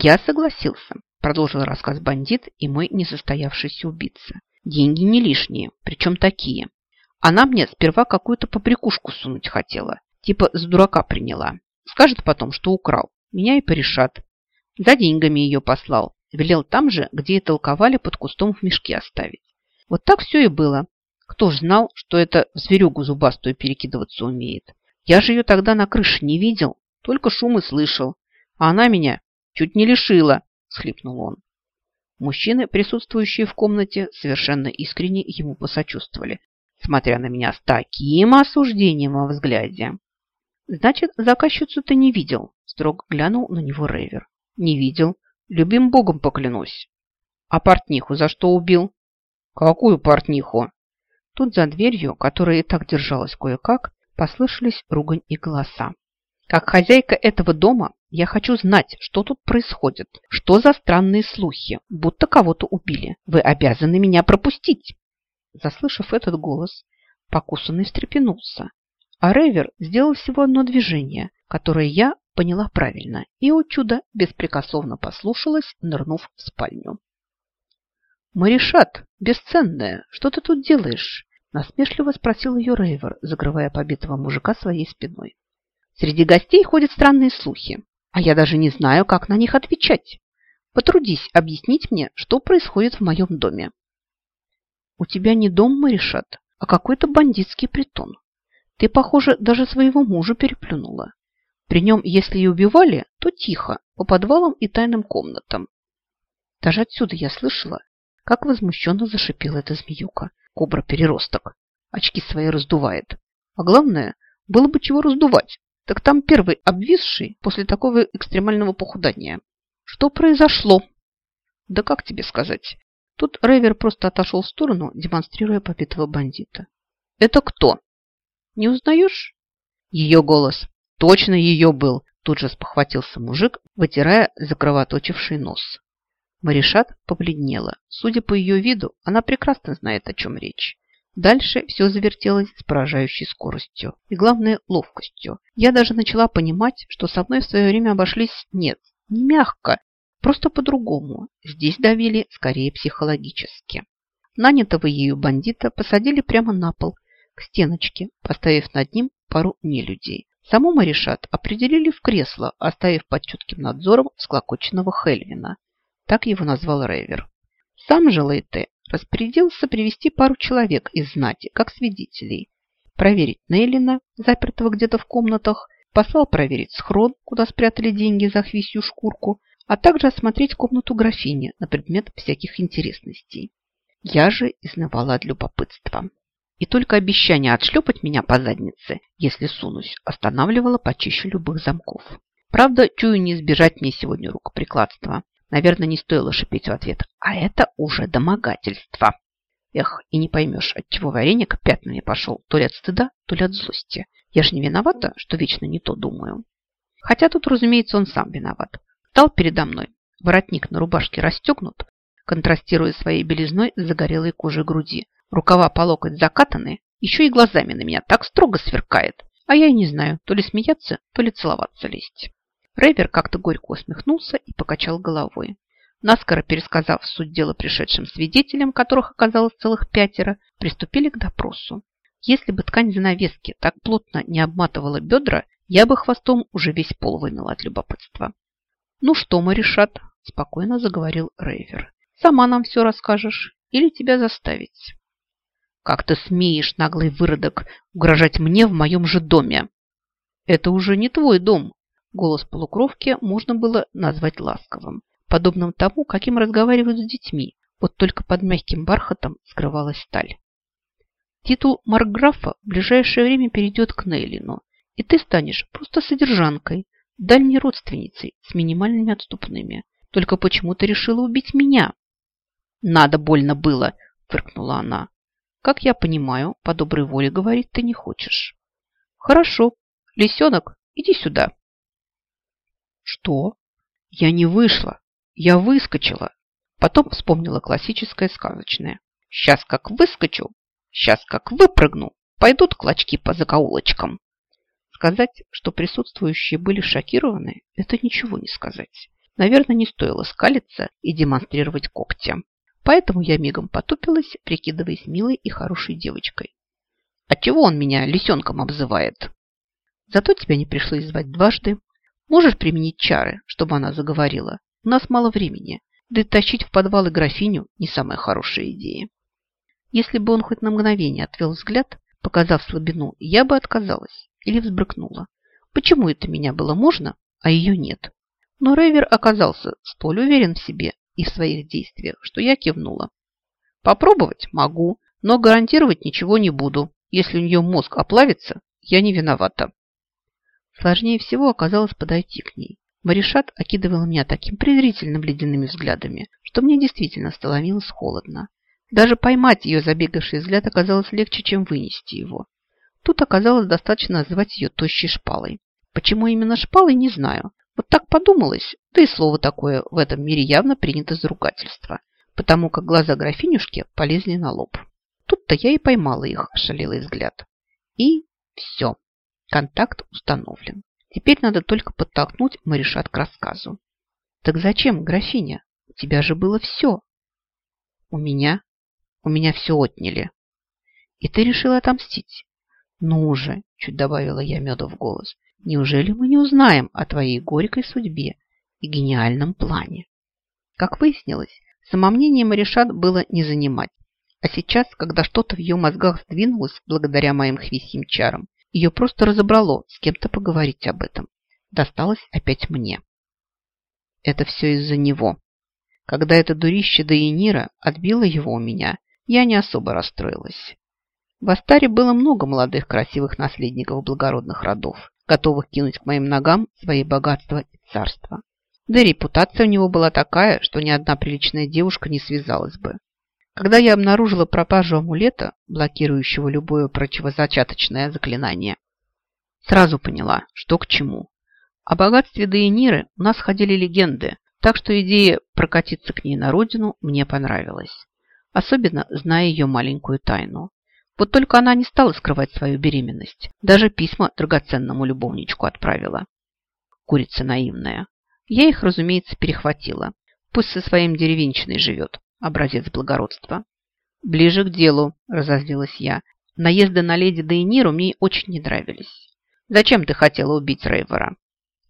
Я согласился, продолжил рассказ бандит и мой несостоявшийся убийца. Деньги не лишние, причем такие. Она мне сперва какую-то побрякушку сунуть хотела, типа с дурака приняла. Скажет потом, что украл. Меня и порешат. За деньгами ее послал. Велел там же, где и толковали, под кустом в мешке оставить. Вот так все и было. Кто ж знал, что это в зверюгу зубастую перекидываться умеет? Я же ее тогда на крыше не видел, только шум и слышал. А она меня чуть не лишила, схлипнул он. Мужчины, присутствующие в комнате, совершенно искренне ему посочувствовали, смотря на меня с таким осуждением во взгляде. «Значит, заказчицу ты не видел?» – строго глянул на него Рейвер. «Не видел. Любим богом поклянусь». «А портниху за что убил?» «Какую портниху?» Тут за дверью, которая и так держалась кое-как, послышались ругань и голоса. Как хозяйка этого дома, я хочу знать, что тут происходит. Что за странные слухи, будто кого-то убили. Вы обязаны меня пропустить. Заслышав этот голос, покусанный встрепенулся. А Рейвер сделал всего одно движение, которое я поняла правильно, и, о чудо, беспрекословно послушалась, нырнув в спальню. «Маришат, бесценная, что ты тут делаешь?» Насмешливо спросил ее Рейвер, закрывая побитого мужика своей спиной. Среди гостей ходят странные слухи, а я даже не знаю, как на них отвечать. Потрудись объяснить мне, что происходит в моем доме. У тебя не дом, Маришат, а какой-то бандитский притон. Ты, похоже, даже своего мужа переплюнула. При нем, если и убивали, то тихо, по подвалам и тайным комнатам. Даже отсюда я слышала, как возмущенно зашипела эта змеюка, кобра-переросток. Очки свои раздувает. А главное, было бы чего раздувать. Так там первый обвисший после такого экстремального похудания. Что произошло? Да как тебе сказать? Тут Рейвер просто отошел в сторону, демонстрируя побитого бандита. Это кто? Не узнаешь? Ее голос. Точно ее был. Тут же спохватился мужик, вытирая закровоточивший нос. Маришат побледнела. Судя по ее виду, она прекрасно знает, о чем речь. Дальше все завертелось с поражающей скоростью и, главное, ловкостью. Я даже начала понимать, что со мной в свое время обошлись нет, не мягко, просто по-другому. Здесь давили скорее психологически. Нанятого ею бандита посадили прямо на пол, к стеночке, поставив над ним пару нелюдей. Саму Маришат определили в кресло, оставив под чутким надзором склокоченного Хельвина. Так его назвал Рейвер. Сам же Лейте распорядился привести пару человек из знати, как свидетелей. Проверить Нейлина, запертого где-то в комнатах, послал проверить схрон, куда спрятали деньги за хвистью шкурку, а также осмотреть комнату графини на предмет всяких интересностей. Я же изнывала от любопытства. И только обещание отшлепать меня по заднице, если сунусь, останавливало почище любых замков. Правда, чую не избежать мне сегодня рукоприкладства. Наверное, не стоило шипеть в ответ. А это уже домогательство. Эх, и не поймешь, от чего вареник пятнами пошел. То ли от стыда, то ли от злости. Я же не виновата, что вечно не то думаю. Хотя тут, разумеется, он сам виноват. Стал передо мной. Воротник на рубашке расстегнут, контрастируя своей белизной с загорелой кожей груди. Рукава по локоть закатаны, еще и глазами на меня так строго сверкает. А я и не знаю, то ли смеяться, то ли целоваться лезть. Рейвер как-то горько усмехнулся и покачал головой. Наскоро пересказав суть дела пришедшим свидетелям, которых оказалось целых пятеро, приступили к допросу. Если бы ткань занавески так плотно не обматывала бедра, я бы хвостом уже весь пол вымела от любопытства. «Ну что, Маришат?» – спокойно заговорил Рейвер. «Сама нам все расскажешь или тебя заставить?» «Как ты смеешь, наглый выродок, угрожать мне в моем же доме?» «Это уже не твой дом», Голос полукровки можно было назвать ласковым, подобным тому, каким разговаривают с детьми, вот только под мягким бархатом скрывалась сталь. Титул Маркграфа в ближайшее время перейдет к Нейлину, и ты станешь просто содержанкой, дальней родственницей с минимальными отступными. Только почему-то решила убить меня. Надо больно было, фыркнула она. Как я понимаю, по доброй воле говорить ты не хочешь. Хорошо. Лисенок, иди сюда. Что? Я не вышла. Я выскочила. Потом вспомнила классическое сказочное. Сейчас как выскочу, сейчас как выпрыгну, пойдут клочки по закоулочкам. Сказать, что присутствующие были шокированы, это ничего не сказать. Наверное, не стоило скалиться и демонстрировать когти. Поэтому я мигом потупилась, прикидываясь милой и хорошей девочкой. А чего он меня лисенком обзывает? Зато тебя не пришлось звать дважды. Можешь применить чары, чтобы она заговорила? У нас мало времени. Да и тащить в подвалы графиню не самая хорошая идея. Если бы он хоть на мгновение отвел взгляд, показав слабину, я бы отказалась или взбрыкнула. Почему это меня было можно, а ее нет? Но Рейвер оказался столь уверен в себе и в своих действиях, что я кивнула. Попробовать могу, но гарантировать ничего не буду. Если у нее мозг оплавится, я не виновата. Сложнее всего оказалось подойти к ней. Маришат окидывала меня таким презрительным ледяными взглядами, что мне действительно становилось холодно. Даже поймать ее забегавший взгляд оказалось легче, чем вынести его. Тут оказалось достаточно называть ее тощей шпалой. Почему именно шпалой, не знаю. Вот так подумалось, да и слово такое в этом мире явно принято за ругательство, потому как глаза графинюшки полезли на лоб. Тут-то я и поймала их ошалелый взгляд. И все. Контакт установлен. Теперь надо только подтолкнуть Маришат к рассказу. Так зачем, графиня? У тебя же было все. У меня? У меня все отняли. И ты решила отомстить? Ну же, чуть добавила я меда в голос. Неужели мы не узнаем о твоей горькой судьбе и гениальном плане? Как выяснилось, самомнение Маришат было не занимать. А сейчас, когда что-то в ее мозгах сдвинулось благодаря моим хвисьим чарам, ее просто разобрало с кем-то поговорить об этом. Досталось опять мне. Это все из-за него. Когда это дурище Daenira отбило его у меня, я не особо расстроилась. В Астаре было много молодых красивых наследников благородных родов, готовых кинуть к моим ногам свои богатства и царства. Да репутация у него была такая, что ни одна приличная девушка не связалась бы. Когда я обнаружила пропажу амулета, блокирующего любое противозачаточное заклинание, сразу поняла, что к чему. О богатстве Дейниры у нас ходили легенды, так что идея прокатиться к ней на родину мне понравилась. Особенно зная ее маленькую тайну. Вот только она не стала скрывать свою беременность. Даже письма драгоценному любовничку отправила. Курица наивная. Я их, разумеется, перехватила. Пусть со своим деревенщиной живет образец благородства. Ближе к делу, разозлилась я. Наезды на леди Дейниру мне очень не нравились. Зачем ты хотела убить Рейвера?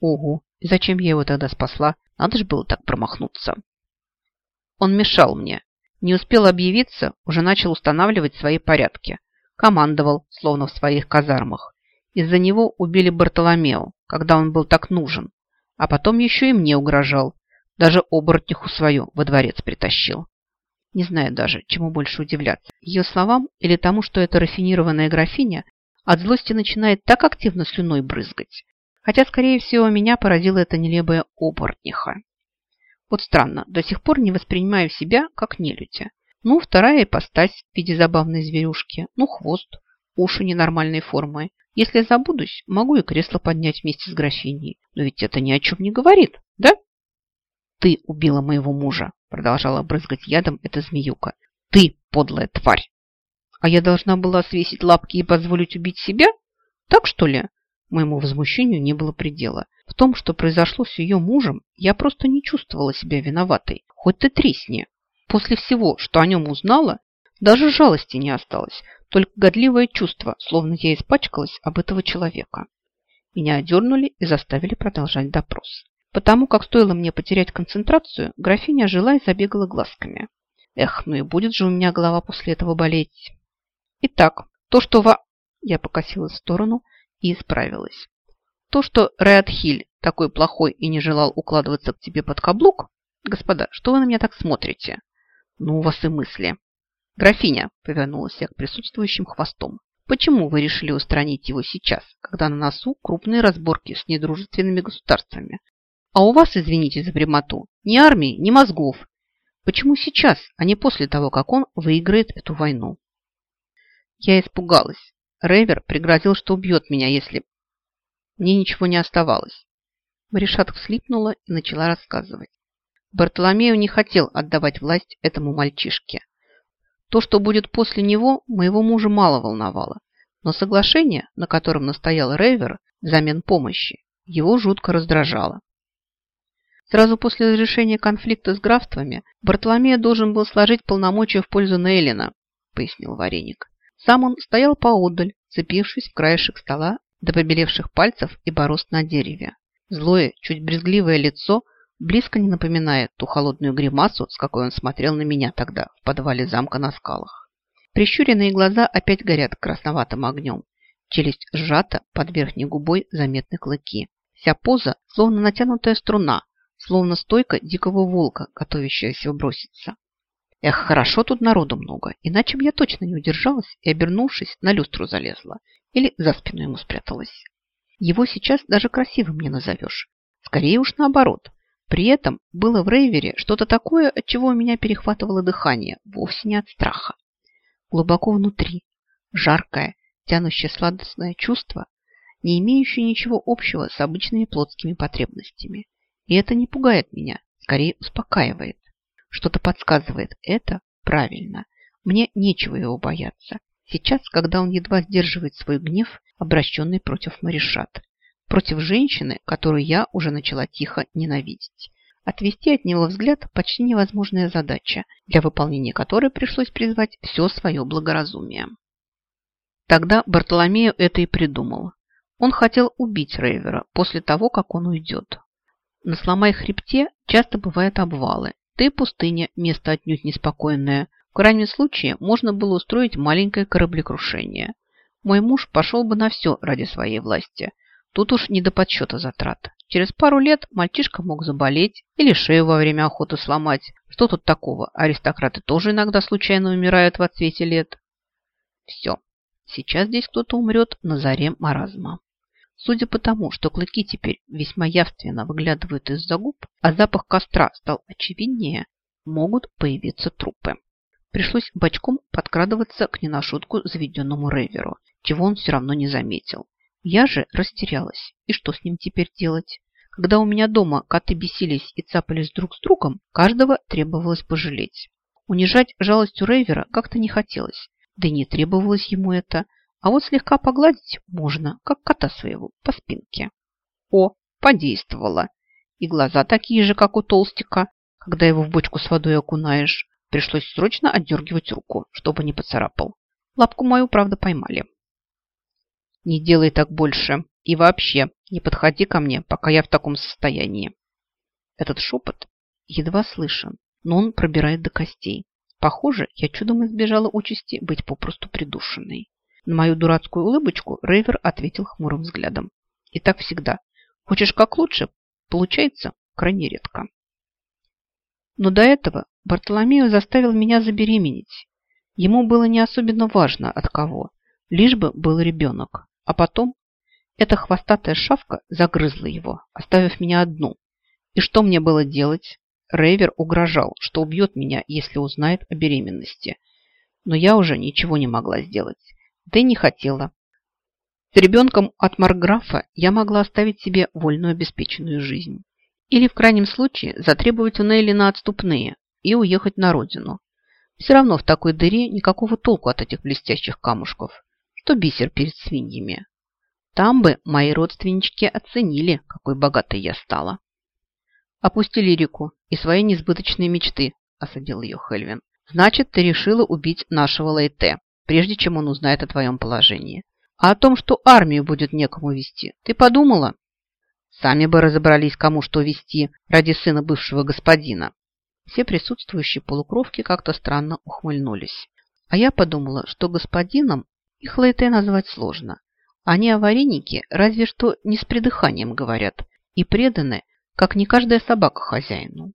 Угу, и зачем я его тогда спасла? Надо же было так промахнуться. Он мешал мне. Не успел объявиться, уже начал устанавливать свои порядки. Командовал, словно в своих казармах. Из-за него убили Бартоломео, когда он был так нужен. А потом еще и мне угрожал. Даже оборотниху свою во дворец притащил. Не знаю даже, чему больше удивляться. Ее словам или тому, что эта рафинированная графиня от злости начинает так активно слюной брызгать. Хотя, скорее всего, меня поразила эта нелепая оборотниха. Вот странно, до сих пор не воспринимаю себя как нелюдя. Ну, вторая ипостась в виде забавной зверюшки. Ну, хвост, уши ненормальной формы. Если забудусь, могу и кресло поднять вместе с графиней. Но ведь это ни о чем не говорит? Ты убила моего мужа, продолжала брызгать ядом эта змеюка. Ты, подлая тварь! А я должна была свесить лапки и позволить убить себя? Так что ли? Моему возмущению не было предела. В том, что произошло с ее мужем, я просто не чувствовала себя виноватой. Хоть ты тресни. После всего, что о нем узнала, даже жалости не осталось, только годливое чувство, словно я испачкалась об этого человека. Меня одернули и заставили продолжать допрос. Потому как стоило мне потерять концентрацию, графиня жила и забегала глазками. Эх, ну и будет же у меня голова после этого болеть. Итак, то, что во... Я покосилась в сторону и исправилась. То, что Рэдхиль такой плохой и не желал укладываться к тебе под каблук... Господа, что вы на меня так смотрите? Ну, у вас и мысли. Графиня, повернулась я к присутствующим хвостом. Почему вы решили устранить его сейчас, когда на носу крупные разборки с недружественными государствами, а у вас, извините за прямоту, ни армии, ни мозгов. Почему сейчас, а не после того, как он выиграет эту войну? Я испугалась. Рейвер пригрозил, что убьет меня, если... Мне ничего не оставалось. Маришат вслипнула и начала рассказывать. Бартоломею не хотел отдавать власть этому мальчишке. То, что будет после него, моего мужа мало волновало. Но соглашение, на котором настоял Рейвер взамен помощи, его жутко раздражало. Сразу после разрешения конфликта с графствами Бартоломея должен был сложить полномочия в пользу Нейлина, пояснил Вареник. Сам он стоял поодаль, цепившись в краешек стола до побелевших пальцев и борозд на дереве. Злое, чуть брезгливое лицо близко не напоминает ту холодную гримасу, с какой он смотрел на меня тогда в подвале замка на скалах. Прищуренные глаза опять горят красноватым огнем. Челюсть сжата, под верхней губой заметны клыки. Вся поза словно натянутая струна, словно стойка дикого волка, готовящаяся броситься. Эх, хорошо тут народу много, иначе бы я точно не удержалась и, обернувшись, на люстру залезла или за спину ему спряталась. Его сейчас даже красивым не назовешь. Скорее уж наоборот. При этом было в Рейвере что-то такое, от чего у меня перехватывало дыхание, вовсе не от страха. Глубоко внутри, жаркое, тянущее сладостное чувство, не имеющее ничего общего с обычными плотскими потребностями. И это не пугает меня, скорее успокаивает. Что-то подсказывает, это правильно. Мне нечего его бояться. Сейчас, когда он едва сдерживает свой гнев, обращенный против Маришат. Против женщины, которую я уже начала тихо ненавидеть. Отвести от него взгляд – почти невозможная задача, для выполнения которой пришлось призвать все свое благоразумие. Тогда Бартоломею это и придумал. Он хотел убить Рейвера после того, как он уйдет. На сломай хребте часто бывают обвалы. Да пустыня – место отнюдь неспокойное. В крайнем случае можно было устроить маленькое кораблекрушение. Мой муж пошел бы на все ради своей власти. Тут уж не до подсчета затрат. Через пару лет мальчишка мог заболеть или шею во время охоты сломать. Что тут такого? Аристократы тоже иногда случайно умирают в отсвете лет. Все. Сейчас здесь кто-то умрет на заре маразма. Судя по тому, что клыки теперь весьма явственно выглядывают из-за губ, а запах костра стал очевиднее, могут появиться трупы. Пришлось бочком подкрадываться к не на шутку заведенному Реверу, чего он все равно не заметил. Я же растерялась. И что с ним теперь делать? Когда у меня дома коты бесились и цапались друг с другом, каждого требовалось пожалеть. Унижать жалостью Рейвера как-то не хотелось, да и не требовалось ему это – а вот слегка погладить можно, как кота своего, по спинке. О, подействовало. И глаза такие же, как у толстика, когда его в бочку с водой окунаешь. Пришлось срочно отдергивать руку, чтобы не поцарапал. Лапку мою, правда, поймали. Не делай так больше. И вообще, не подходи ко мне, пока я в таком состоянии. Этот шепот едва слышен, но он пробирает до костей. Похоже, я чудом избежала участи быть попросту придушенной. На мою дурацкую улыбочку Рейвер ответил хмурым взглядом. И так всегда. Хочешь как лучше? Получается крайне редко. Но до этого Бартоломео заставил меня забеременеть. Ему было не особенно важно от кого, лишь бы был ребенок. А потом эта хвостатая шавка загрызла его, оставив меня одну. И что мне было делать? Рейвер угрожал, что убьет меня, если узнает о беременности. Но я уже ничего не могла сделать да и не хотела. С ребенком от Марграфа я могла оставить себе вольную обеспеченную жизнь. Или, в крайнем случае, затребовать у Нелли на отступные и уехать на родину. Все равно в такой дыре никакого толку от этих блестящих камушков, что бисер перед свиньями. Там бы мои родственнички оценили, какой богатой я стала. «Опусти лирику и свои несбыточные мечты», – осадил ее Хельвин. «Значит, ты решила убить нашего Лейте прежде чем он узнает о твоем положении. А о том, что армию будет некому вести, ты подумала? Сами бы разобрались, кому что вести ради сына бывшего господина. Все присутствующие полукровки как-то странно ухмыльнулись. А я подумала, что господином их Лейте назвать сложно. Они аварийники разве что не с придыханием говорят и преданы, как не каждая собака хозяину.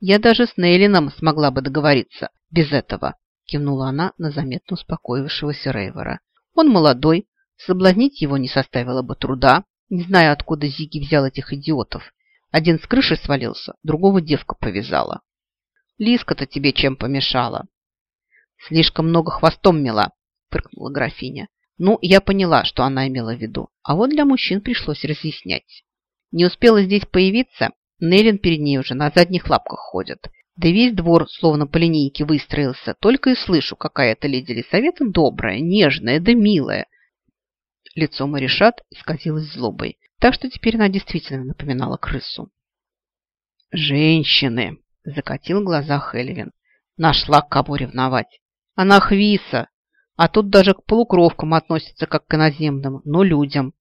Я даже с Нейлином смогла бы договориться без этого, кивнула она на заметно успокоившегося Рейвера. Он молодой, соблазнить его не составило бы труда, не зная, откуда Зиги взял этих идиотов. Один с крыши свалился, другого девка повязала. Лиска-то тебе чем помешала? Слишком много хвостом мела, фыркнула графиня. Ну, я поняла, что она имела в виду, а вот для мужчин пришлось разъяснять. Не успела здесь появиться, Неллин перед ней уже на задних лапках ходит. Да весь двор словно по линейке выстроился. Только и слышу, какая то леди Лисавета добрая, нежная да милая. Лицо Маришат исказилось злобой, так что теперь она действительно напоминала крысу. Женщины, закатил глаза Хельвин. Нашла к кому ревновать. Она хвиса, а тут даже к полукровкам относится как к иноземным, но людям.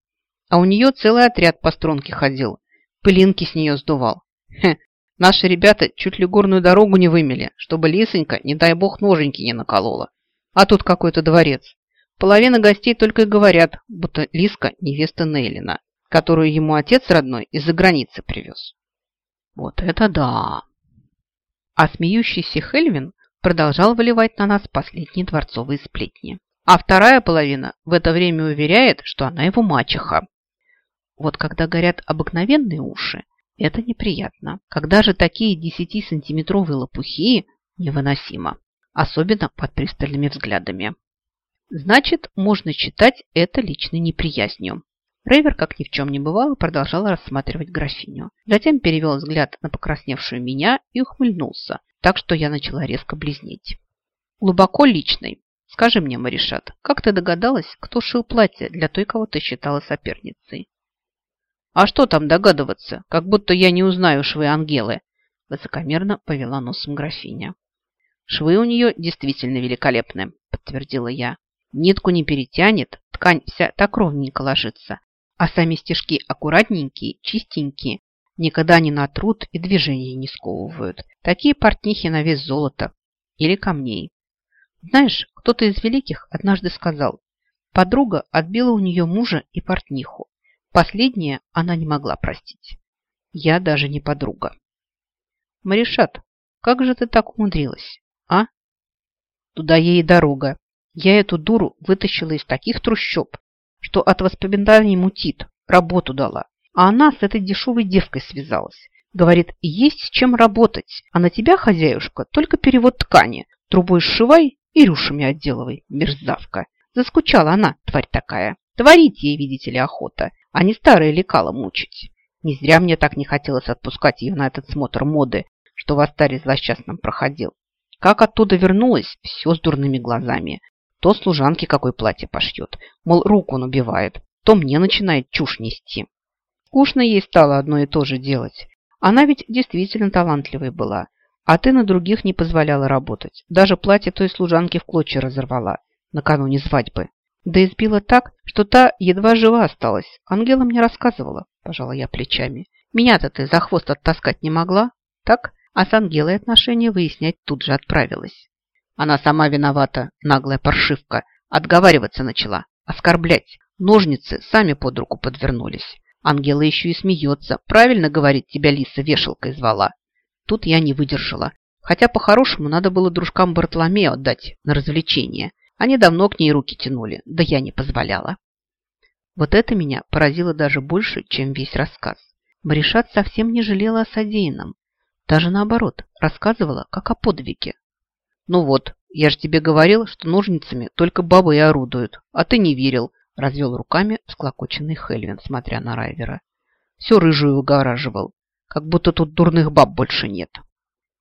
А у нее целый отряд по струнке ходил, пылинки с нее сдувал. Хе, наши ребята чуть ли горную дорогу не вымели, чтобы Лисонька, не дай бог, ноженьки не наколола. А тут какой-то дворец. Половина гостей только и говорят, будто Лиска – невеста Нейлина, которую ему отец родной из-за границы привез. Вот это да! А смеющийся Хельвин продолжал выливать на нас последние дворцовые сплетни. А вторая половина в это время уверяет, что она его мачеха. Вот когда горят обыкновенные уши, это неприятно. Когда же такие 10-сантиметровые лопухи невыносимо, особенно под пристальными взглядами. Значит, можно считать это личной неприязнью. Рейвер, как ни в чем не бывало, продолжал рассматривать графиню. Затем перевел взгляд на покрасневшую меня и ухмыльнулся, так что я начала резко близнеть. Глубоко личный. Скажи мне, Маришат, как ты догадалась, кто шил платье для той, кого ты считала соперницей? А что там догадываться, как будто я не узнаю швы Ангелы, высокомерно повела носом графиня. Швы у нее действительно великолепны, подтвердила я. Нитку не перетянет, ткань вся так ровненько ложится, а сами стежки аккуратненькие, чистенькие, никогда не натрут и движения не сковывают. Такие портнихи на вес золота или камней. Знаешь, кто-то из великих однажды сказал, подруга отбила у нее мужа и портниху. Последнее она не могла простить. Я даже не подруга. Маришат, как же ты так умудрилась, а? Туда ей дорога. Я эту дуру вытащила из таких трущоб, что от воспоминаний мутит, работу дала. А она с этой дешевой девкой связалась. Говорит, есть с чем работать, а на тебя, хозяюшка, только перевод ткани. Трубой сшивай и рюшами отделывай, мерзавка. Заскучала она, тварь такая. Творить ей, видите ли, охота, а не старые лекала мучить. Не зря мне так не хотелось отпускать ее на этот смотр моды, что в Астаре злосчастном проходил. Как оттуда вернулась, все с дурными глазами. То служанке какое платье пошьет, мол, руку он убивает, то мне начинает чушь нести. Скучно ей стало одно и то же делать. Она ведь действительно талантливой была, а ты на других не позволяла работать. Даже платье той служанки в клочья разорвала накануне свадьбы. Да избила так, что та едва жива осталась. Ангела мне рассказывала, пожала я плечами. Меня-то ты за хвост оттаскать не могла, так? А с Ангелой отношения выяснять тут же отправилась. Она сама виновата, наглая паршивка. Отговариваться начала, оскорблять. Ножницы сами под руку подвернулись. Ангела еще и смеется. Правильно говорит, тебя Лиса вешалкой звала. Тут я не выдержала. Хотя по-хорошему надо было дружкам Бартоломею отдать на развлечение. Они давно к ней руки тянули, да я не позволяла. Вот это меня поразило даже больше, чем весь рассказ. Маришат совсем не жалела о содеянном. Даже наоборот, рассказывала, как о подвиге. «Ну вот, я же тебе говорил, что ножницами только бабы и орудуют, а ты не верил», развел руками всклокоченный Хельвин, смотря на Райвера. «Все рыжую выгораживал, как будто тут дурных баб больше нет».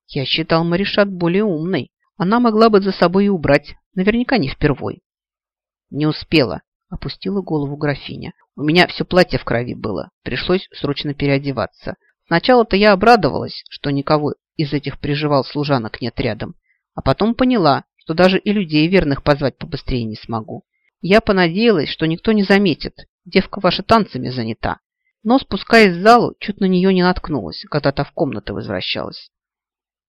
Я считал Маришат более умной. Она могла бы за собой и убрать, наверняка не впервой. «Не успела», – опустила голову графиня. «У меня все платье в крови было, пришлось срочно переодеваться. Сначала-то я обрадовалась, что никого из этих приживал служанок нет рядом, а потом поняла, что даже и людей верных позвать побыстрее не смогу. Я понадеялась, что никто не заметит. Девка ваша танцами занята. Но, спускаясь в залу, чуть на нее не наткнулась, когда та в комнаты возвращалась.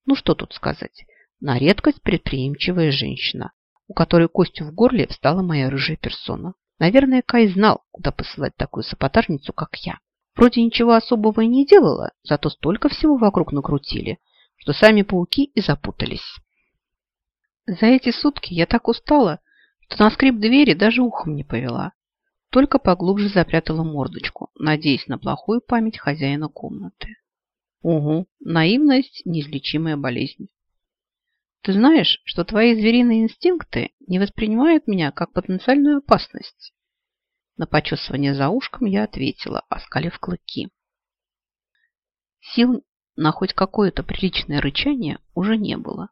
Ну, что тут сказать. На редкость предприимчивая женщина, у которой костью в горле встала моя рыжая персона. Наверное, Кай знал, куда посылать такую сапотарницу, как я. Вроде ничего особого и не делала, зато столько всего вокруг накрутили, что сами пауки и запутались. За эти сутки я так устала, что на скрип двери даже ухом не повела. Только поглубже запрятала мордочку, надеясь на плохую память хозяина комнаты. Угу, наивность – неизлечимая болезнь. Ты знаешь, что твои звериные инстинкты не воспринимают меня как потенциальную опасность? На почесывание за ушком я ответила, оскалив клыки. Сил на хоть какое-то приличное рычание уже не было.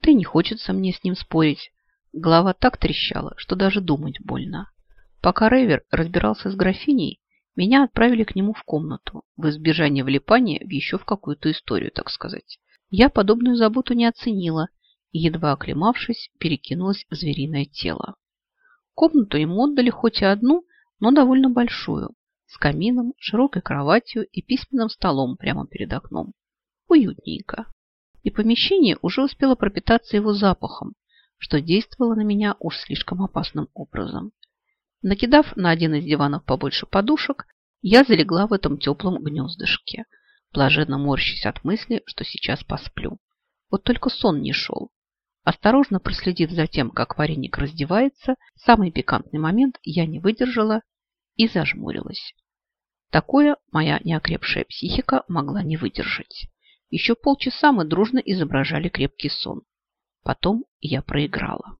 И не хочется мне с ним спорить. Голова так трещала, что даже думать больно. Пока Рейвер разбирался с графиней, Меня отправили к нему в комнату, в избежание влипания в еще в какую-то историю, так сказать. Я подобную заботу не оценила едва оклемавшись, перекинулась в звериное тело. Комнату ему отдали хоть и одну, но довольно большую, с камином, широкой кроватью и письменным столом прямо перед окном. Уютненько. И помещение уже успело пропитаться его запахом, что действовало на меня уж слишком опасным образом. Накидав на один из диванов побольше подушек, я залегла в этом теплом гнездышке, блаженно морщась от мысли, что сейчас посплю. Вот только сон не шел. Осторожно проследив за тем, как вареник раздевается, самый пикантный момент я не выдержала и зажмурилась. Такое моя неокрепшая психика могла не выдержать. Еще полчаса мы дружно изображали крепкий сон. Потом я проиграла.